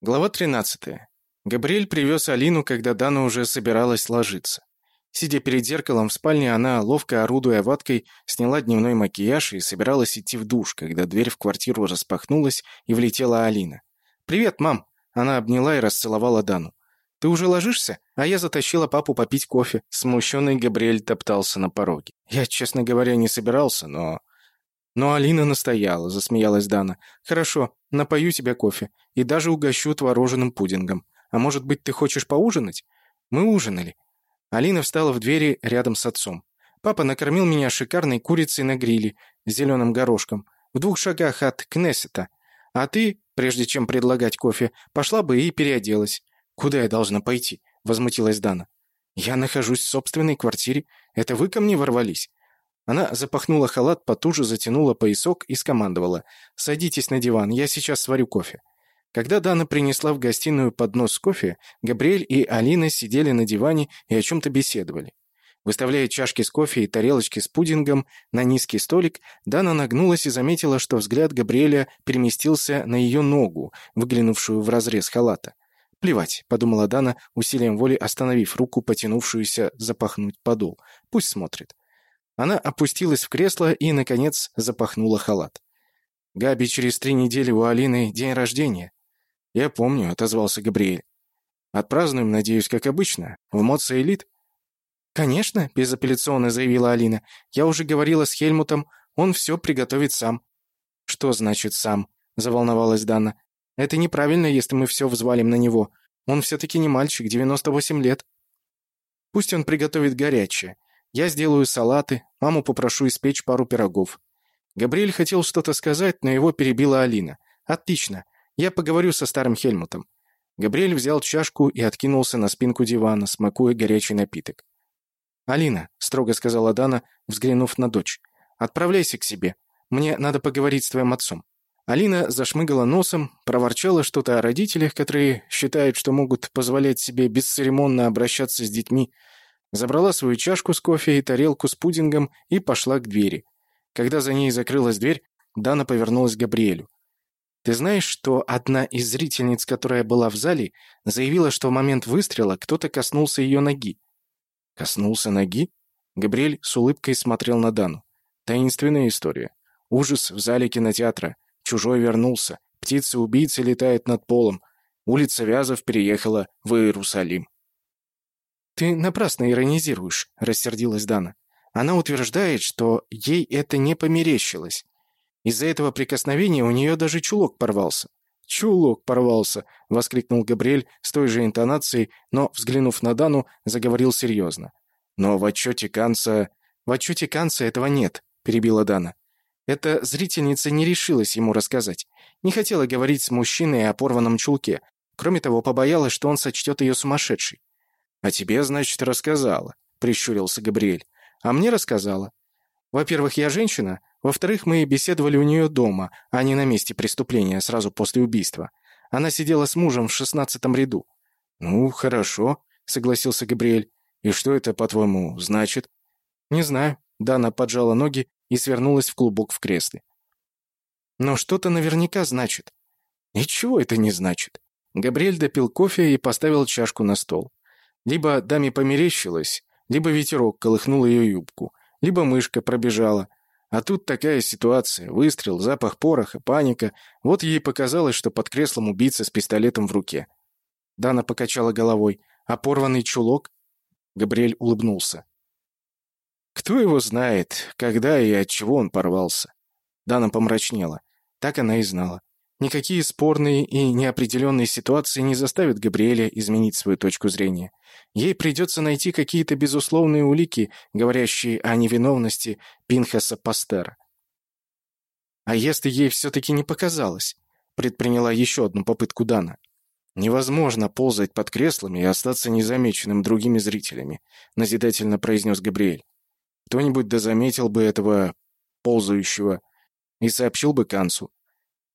Глава 13. Габриэль привез Алину, когда Дана уже собиралась ложиться. Сидя перед зеркалом в спальне, она, ловко орудуя ваткой, сняла дневной макияж и собиралась идти в душ, когда дверь в квартиру распахнулась и влетела Алина. «Привет, мам!» Она обняла и расцеловала Дану. «Ты уже ложишься? А я затащила папу попить кофе». Смущенный Габриэль топтался на пороге. «Я, честно говоря, не собирался, но...» Но Алина настояла, засмеялась Дана. «Хорошо, напою тебя кофе и даже угощу творожным пудингом. А может быть, ты хочешь поужинать?» Мы ужинали. Алина встала в двери рядом с отцом. «Папа накормил меня шикарной курицей на гриле с зеленым горошком в двух шагах от Кнессета. А ты, прежде чем предлагать кофе, пошла бы и переоделась». «Куда я должна пойти?» — возмутилась Дана. «Я нахожусь в собственной квартире. Это вы ко мне ворвались?» Она запахнула халат, потуже затянула поясок и скомандовала. «Садитесь на диван, я сейчас сварю кофе». Когда Дана принесла в гостиную поднос с кофе, Габриэль и Алина сидели на диване и о чем-то беседовали. Выставляя чашки с кофе и тарелочки с пудингом на низкий столик, Дана нагнулась и заметила, что взгляд Габриэля переместился на ее ногу, выглянувшую в разрез халата. «Плевать», — подумала Дана, усилием воли остановив руку, потянувшуюся запахнуть подол. «Пусть смотрит». Она опустилась в кресло и, наконец, запахнула халат. «Габи, через три недели у Алины день рождения». «Я помню», — отозвался Габриэль. «Отпразднуем, надеюсь, как обычно, в Моца Элит?» «Конечно», — безапелляционно заявила Алина. «Я уже говорила с Хельмутом, он все приготовит сам». «Что значит «сам»?» — заволновалась Дана. «Это неправильно, если мы все взвалим на него. Он все-таки не мальчик, 98 лет». «Пусть он приготовит горячее. Я сделаю салаты, маму попрошу испечь пару пирогов». Габриэль хотел что-то сказать, но его перебила Алина. «Отлично. Я поговорю со старым Хельмутом». Габриэль взял чашку и откинулся на спинку дивана, смакуя горячий напиток. «Алина», — строго сказала Дана, взглянув на дочь, — «отправляйся к себе. Мне надо поговорить с твоим отцом». Алина зашмыгала носом, проворчала что-то о родителях, которые считают, что могут позволять себе бесцеремонно обращаться с детьми, Забрала свою чашку с кофе и тарелку с пудингом и пошла к двери. Когда за ней закрылась дверь, Дана повернулась к Габриэлю. «Ты знаешь, что одна из зрительниц, которая была в зале, заявила, что в момент выстрела кто-то коснулся ее ноги?» «Коснулся ноги?» Габриэль с улыбкой смотрел на Дану. «Таинственная история. Ужас в зале кинотеатра. Чужой вернулся. Птица-убийца летает над полом. Улица Вязов переехала в Иерусалим». «Ты напрасно иронизируешь», — рассердилась Дана. «Она утверждает, что ей это не померещилось. Из-за этого прикосновения у нее даже чулок порвался». «Чулок порвался!» — воскликнул Габриэль с той же интонацией, но, взглянув на Дану, заговорил серьезно. «Но в отчете Канца...» «В отчете Канца этого нет», — перебила Дана. Эта зрительница не решилась ему рассказать. Не хотела говорить с мужчиной о порванном чулке. Кроме того, побоялась, что он сочтет ее сумасшедшей. «А тебе, значит, рассказала», — прищурился Габриэль. «А мне рассказала. Во-первых, я женщина. Во-вторых, мы беседовали у нее дома, а не на месте преступления, сразу после убийства. Она сидела с мужем в шестнадцатом ряду». «Ну, хорошо», — согласился Габриэль. «И что это, по-твоему, значит?» «Не знаю». Дана поджала ноги и свернулась в клубок в кресле. «Но что-то наверняка значит». «Ничего это не значит». Габриэль допил кофе и поставил чашку на стол. Либо даме померещилось, либо ветерок колыхнул ее юбку, либо мышка пробежала. А тут такая ситуация. Выстрел, запах пороха, паника. Вот ей показалось, что под креслом убийца с пистолетом в руке. Дана покачала головой. А порванный чулок? Габриэль улыбнулся. Кто его знает, когда и от чего он порвался? Дана помрачнела. Так она и знала. Никакие спорные и неопределенные ситуации не заставят Габриэля изменить свою точку зрения. Ей придется найти какие-то безусловные улики, говорящие о невиновности Пинхаса Пастера. А если ей все-таки не показалось? Предприняла еще одну попытку Дана. «Невозможно ползать под креслами и остаться незамеченным другими зрителями», назидательно произнес Габриэль. «Кто-нибудь да заметил бы этого ползающего и сообщил бы Кансу.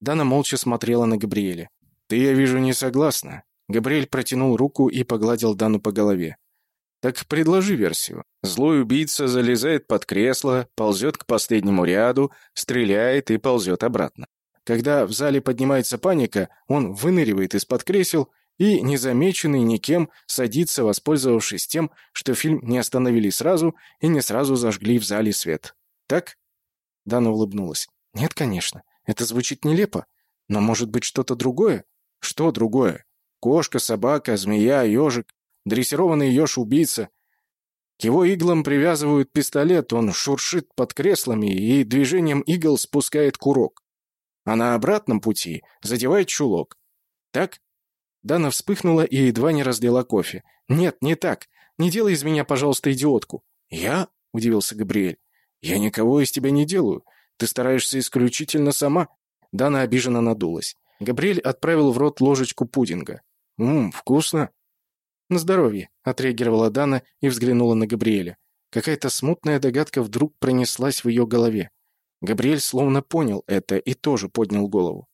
Дана молча смотрела на Габриэля. «Ты, я вижу, не согласна». Габриэль протянул руку и погладил Дану по голове. «Так предложи версию. Злой убийца залезает под кресло, ползет к последнему ряду, стреляет и ползет обратно. Когда в зале поднимается паника, он выныривает из-под кресел и, незамеченный никем, садится, воспользовавшись тем, что фильм не остановили сразу и не сразу зажгли в зале свет. Так? Дана улыбнулась. Нет, конечно. Это звучит нелепо. Но может быть что-то другое? Что другое? Кошка, собака, змея, ежик, дрессированный еж-убийца. К его иглам привязывают пистолет, он шуршит под креслами и движением игл спускает курок. А на обратном пути задевает чулок. Так? Дана вспыхнула и едва не разлила кофе. «Нет, не так. Не делай из меня, пожалуйста, идиотку». «Я?» — удивился Габриэль. «Я никого из тебя не делаю. Ты стараешься исключительно сама». Дана обиженно надулась. Габриэль отправил в рот ложечку пудинга. «Ммм, вкусно». «На здоровье», — отреагировала Дана и взглянула на Габриэля. Какая-то смутная догадка вдруг пронеслась в ее голове. Габриэль словно понял это и тоже поднял голову.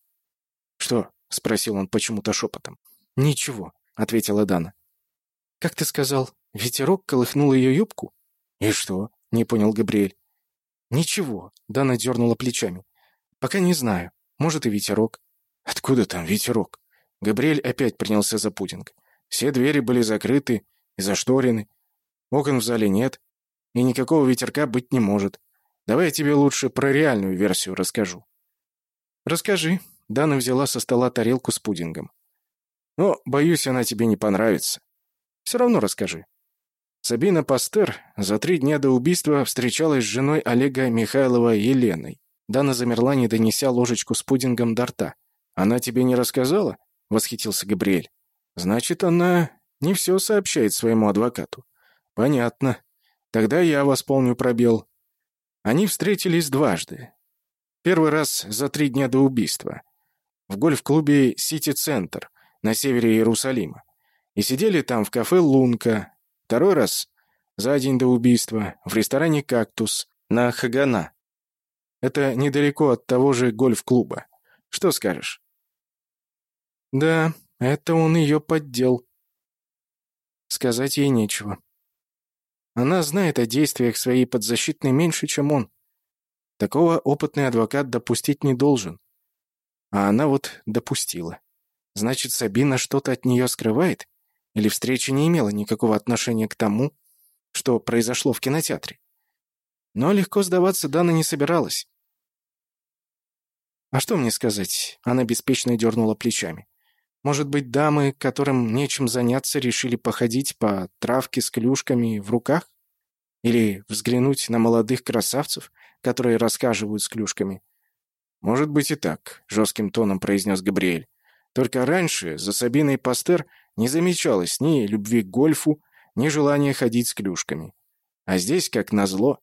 «Что?» — спросил он почему-то шепотом. «Ничего», — ответила Дана. «Как ты сказал, ветерок колыхнул ее юбку?» «И что?» — не понял Габриэль. «Ничего», — Дана дернула плечами. «Пока не знаю. Может, и ветерок». «Откуда там ветерок?» Габриэль опять принялся за пудинг. Все двери были закрыты и зашторены. Окон в зале нет, и никакого ветерка быть не может. Давай я тебе лучше про реальную версию расскажу». «Расскажи». Дана взяла со стола тарелку с пудингом. Но, боюсь, она тебе не понравится. Все равно расскажи. Сабина Пастер за три дня до убийства встречалась с женой Олега Михайлова Еленой. Дана замерла, не донеся ложечку с пудингом до рта. «Она тебе не рассказала?» — восхитился Габриэль. «Значит, она не все сообщает своему адвокату». «Понятно. Тогда я восполню пробел». Они встретились дважды. Первый раз за три дня до убийства. В гольф-клубе «Сити-центр», на севере Иерусалима. И сидели там в кафе «Лунка». Второй раз, за день до убийства, в ресторане «Кактус» на Хагана. Это недалеко от того же гольф-клуба. Что скажешь? Да, это он ее поддел. Сказать ей нечего. Она знает о действиях своей подзащитной меньше, чем он. Такого опытный адвокат допустить не должен. А она вот допустила. Значит, Сабина что-то от нее скрывает? Или встреча не имела никакого отношения к тому, что произошло в кинотеатре? Но легко сдаваться Дана не собиралась. «А что мне сказать?» Она беспечно дернула плечами. «Может быть, дамы, которым нечем заняться, решили походить по травке с клюшками в руках? Или взглянуть на молодых красавцев, которые рассказывают с клюшками?» «Может быть и так», — жестким тоном произнес Габриэль. Только раньше за Сабиной Пастер не замечалось ни любви к гольфу, ни желания ходить с клюшками. А здесь, как назло,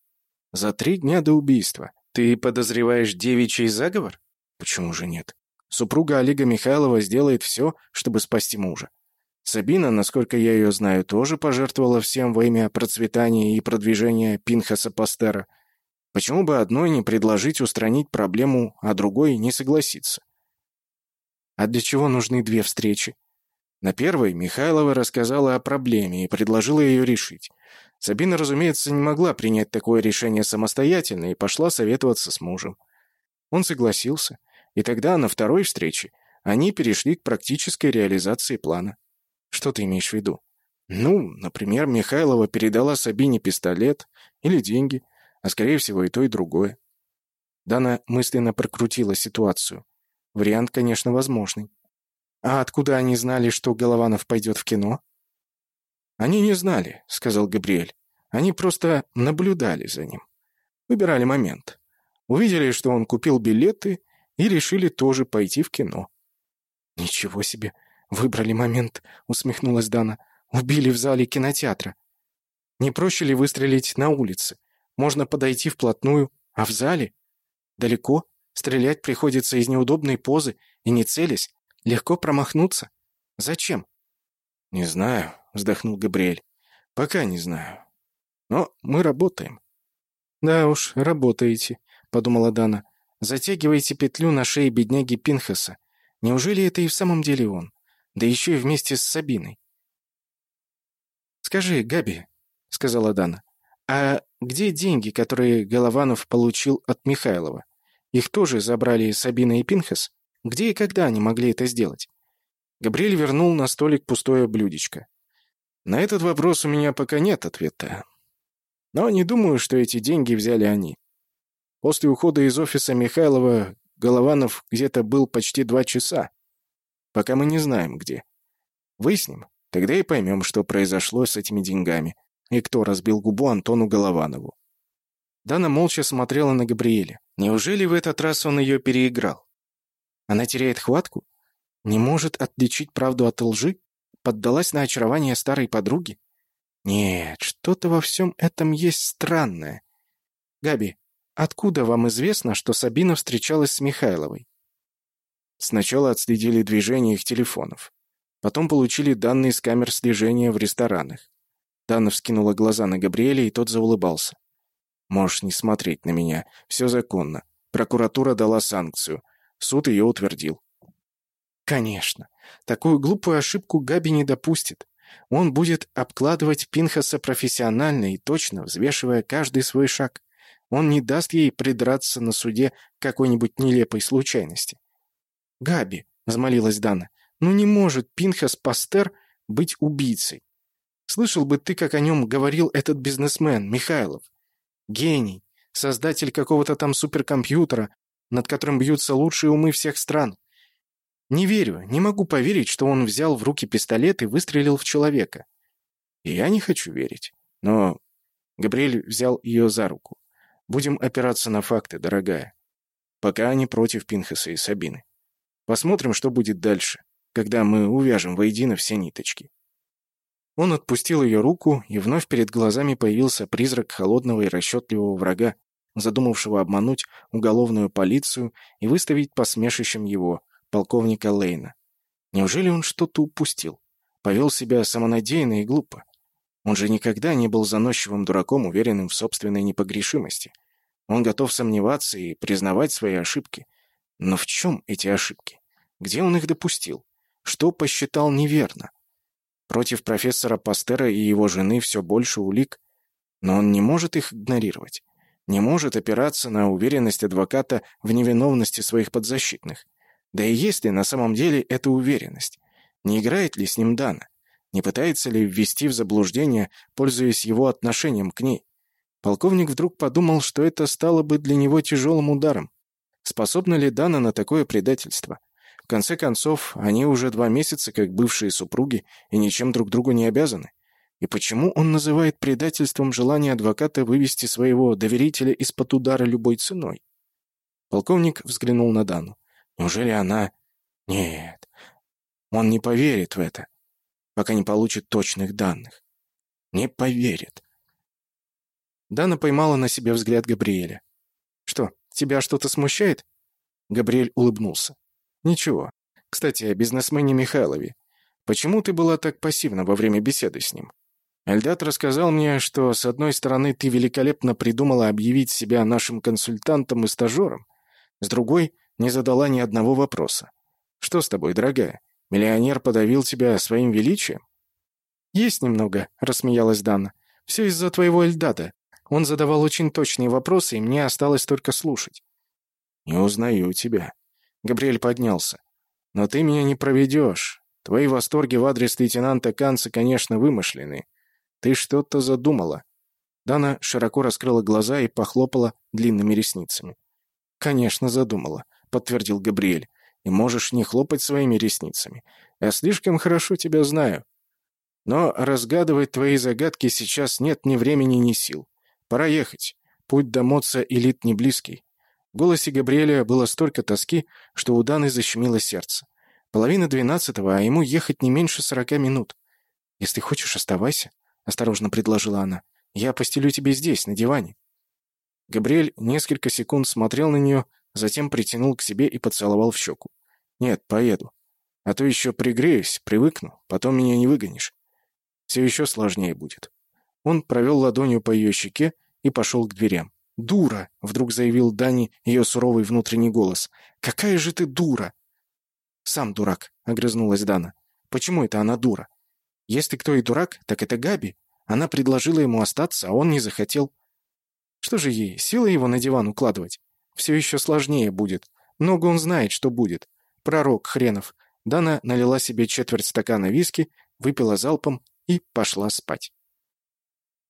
за три дня до убийства. Ты подозреваешь девичий заговор? Почему же нет? Супруга Олега Михайлова сделает все, чтобы спасти мужа. Сабина, насколько я ее знаю, тоже пожертвовала всем во имя процветания и продвижения Пинхаса Пастера. Почему бы одной не предложить устранить проблему, а другой не согласиться? А для чего нужны две встречи? На первой Михайлова рассказала о проблеме и предложила ее решить. Сабина, разумеется, не могла принять такое решение самостоятельно и пошла советоваться с мужем. Он согласился, и тогда на второй встрече они перешли к практической реализации плана. Что ты имеешь в виду? Ну, например, Михайлова передала Сабине пистолет или деньги, а скорее всего и то, и другое. Дана мысленно прокрутила ситуацию. Вариант, конечно, возможный. А откуда они знали, что Голованов пойдет в кино? Они не знали, сказал Габриэль. Они просто наблюдали за ним. Выбирали момент. Увидели, что он купил билеты и решили тоже пойти в кино. Ничего себе, выбрали момент, усмехнулась Дана. Убили в зале кинотеатра. Не проще ли выстрелить на улице? Можно подойти вплотную, а в зале? Далеко? Стрелять приходится из неудобной позы и не целясь. Легко промахнуться. Зачем? Не знаю, вздохнул Габриэль. Пока не знаю. Но мы работаем. Да уж, работаете, подумала Дана. Затягиваете петлю на шее бедняги Пинхаса. Неужели это и в самом деле он? Да еще и вместе с Сабиной. «Скажи, Габи», — сказала Дана, — «а где деньги, которые Голованов получил от Михайлова? Их тоже забрали Сабина и Пинхас? Где и когда они могли это сделать? Габриэль вернул на столик пустое блюдечко. На этот вопрос у меня пока нет ответа. Но не думаю, что эти деньги взяли они. После ухода из офиса Михайлова Голованов где-то был почти два часа. Пока мы не знаем, где. Выясним, тогда и поймем, что произошло с этими деньгами и кто разбил губу Антону Голованову. Дана молча смотрела на Габриэля. Неужели в этот раз он ее переиграл? Она теряет хватку? Не может отличить правду от лжи? Поддалась на очарование старой подруги? Нет, что-то во всем этом есть странное. Габи, откуда вам известно, что Сабина встречалась с Михайловой? Сначала отследили движение их телефонов. Потом получили данные с камер слежения в ресторанах. Дана вскинула глаза на Габриэля, и тот заулыбался. «Можешь не смотреть на меня. Все законно. Прокуратура дала санкцию. Суд ее утвердил. Конечно. Такую глупую ошибку Габи не допустит. Он будет обкладывать Пинхаса профессионально и точно, взвешивая каждый свой шаг. Он не даст ей придраться на суде какой-нибудь нелепой случайности. «Габи», — взмолилась Дана, — «ну не может Пинхас Пастер быть убийцей. Слышал бы ты, как о нем говорил этот бизнесмен, Михайлов. Гений, создатель какого-то там суперкомпьютера, над которым бьются лучшие умы всех стран. Не верю, не могу поверить, что он взял в руки пистолет и выстрелил в человека. И я не хочу верить. Но Габриэль взял ее за руку. Будем опираться на факты, дорогая. Пока они против Пинхаса и Сабины. Посмотрим, что будет дальше, когда мы увяжем воедино все ниточки. Он отпустил ее руку, и вновь перед глазами появился призрак холодного и расчетливого врага, задумавшего обмануть уголовную полицию и выставить посмешищем его, полковника Лейна. Неужели он что-то упустил? Повел себя самонадеянно и глупо. Он же никогда не был заносчивым дураком, уверенным в собственной непогрешимости. Он готов сомневаться и признавать свои ошибки. Но в чем эти ошибки? Где он их допустил? Что посчитал неверно? Против профессора Пастера и его жены все больше улик, но он не может их игнорировать. Не может опираться на уверенность адвоката в невиновности своих подзащитных. Да и есть ли на самом деле эта уверенность? Не играет ли с ним Дана? Не пытается ли ввести в заблуждение, пользуясь его отношением к ней? Полковник вдруг подумал, что это стало бы для него тяжелым ударом. Способна ли Дана на такое предательство? В конце концов, они уже два месяца как бывшие супруги и ничем друг другу не обязаны. И почему он называет предательством желание адвоката вывести своего доверителя из-под удара любой ценой? Полковник взглянул на Дану. Неужели она... Нет, он не поверит в это, пока не получит точных данных. Не поверит. Дана поймала на себе взгляд Габриэля. «Что, тебя что-то смущает?» Габриэль улыбнулся. «Ничего. Кстати, о бизнесмене Михайлове. Почему ты была так пассивна во время беседы с ним? Альдат рассказал мне, что, с одной стороны, ты великолепно придумала объявить себя нашим консультантом и стажером, с другой — не задала ни одного вопроса. «Что с тобой, дорогая? Миллионер подавил тебя своим величием?» «Есть немного», — рассмеялась Дана. «Все из-за твоего Эльдада. Он задавал очень точные вопросы, и мне осталось только слушать». «Не узнаю тебя». Габриэль поднялся. «Но ты меня не проведешь. Твои восторги в адрес лейтенанта Канца, конечно, вымышлены. Ты что-то задумала». Дана широко раскрыла глаза и похлопала длинными ресницами. «Конечно, задумала подтвердил Габриэль. «И можешь не хлопать своими ресницами. Я слишком хорошо тебя знаю. Но разгадывать твои загадки сейчас нет ни времени, ни сил. Пора ехать. Путь до Моца элит не близкий». Голосе Габриэля было столько тоски, что у Даны защемило сердце. Половина двенадцатого, а ему ехать не меньше сорока минут. «Если хочешь, оставайся», — осторожно предложила она. «Я постелю тебе здесь, на диване». Габриэль несколько секунд смотрел на нее, Затем притянул к себе и поцеловал в щеку. «Нет, поеду. А то еще пригреюсь, привыкну, потом меня не выгонишь. Все еще сложнее будет». Он провел ладонью по ее щеке и пошел к дверям. «Дура!» — вдруг заявил Дани ее суровый внутренний голос. «Какая же ты дура!» «Сам дурак», — огрызнулась Дана. «Почему это она дура? Если кто и дурак, так это Габи. Она предложила ему остаться, а он не захотел. Что же ей, сила его на диван укладывать? все еще сложнее будет. Много он знает, что будет. Пророк хренов. Дана налила себе четверть стакана виски, выпила залпом и пошла спать.